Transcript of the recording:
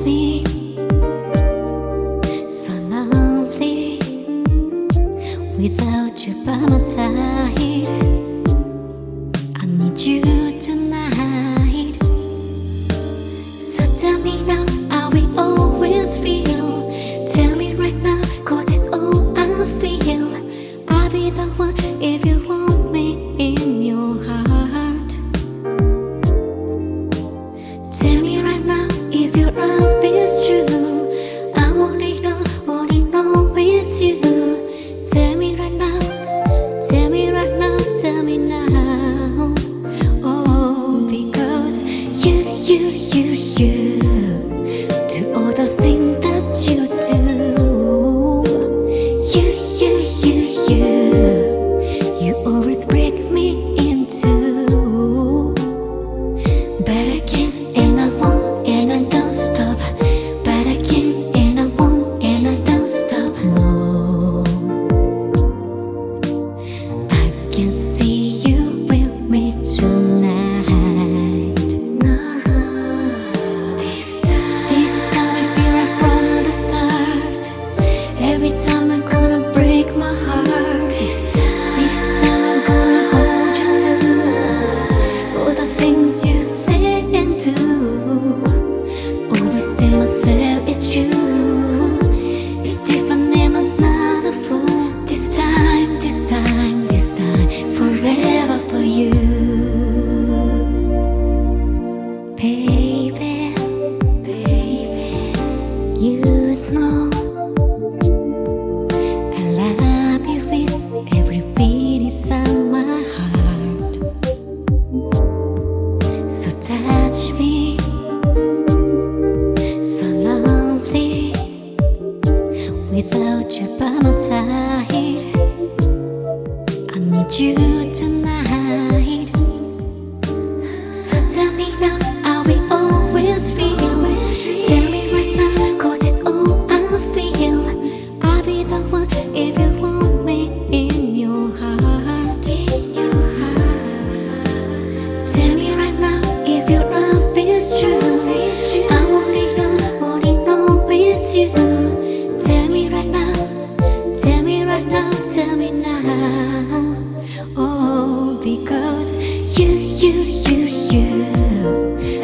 me, so lonely without you by my side. I need you tonight. So tell me now, are we always real? Tell me now. Oh, because you, you, you, you do all the things that you do. You, you, you, you, you always break me into. But I can't can see without you by my side. I need you tonight. So tell me now, are we always real? Tell me right now, cause it's all I feel. I'll be the one if you want me in your heart. In your heart. Tell me right now if your love is true. I wanna know, wanna know it's you. Tell me now. Oh, because you, you, you, you